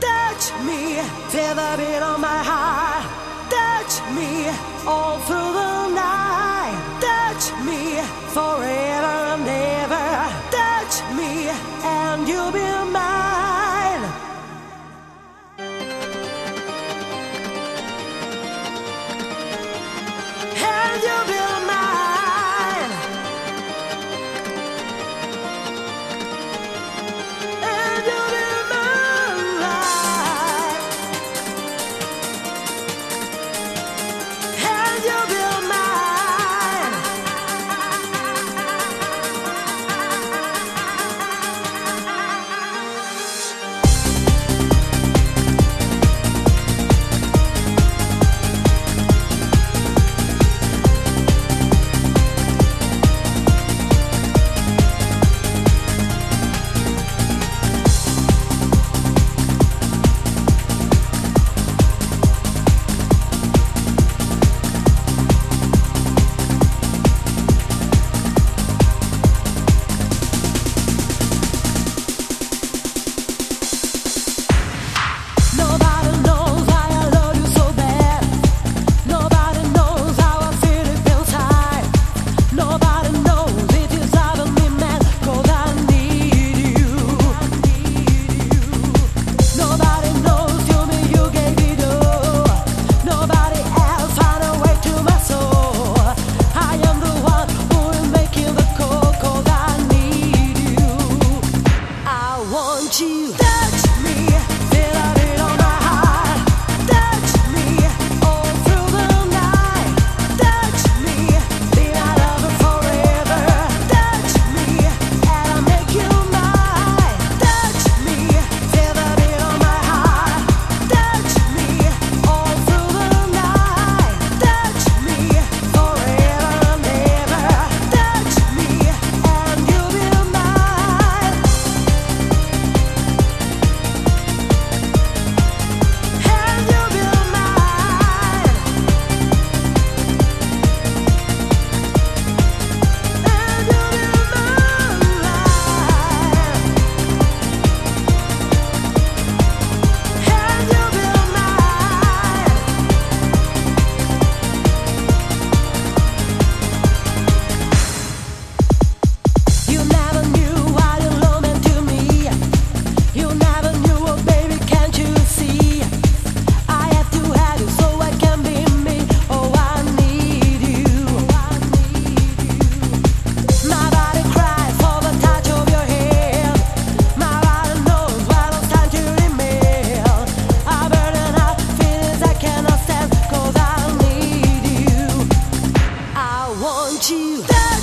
Touch me, feel the beat on my heart. Touch me all through the night. Touch me forever. touch me. want you。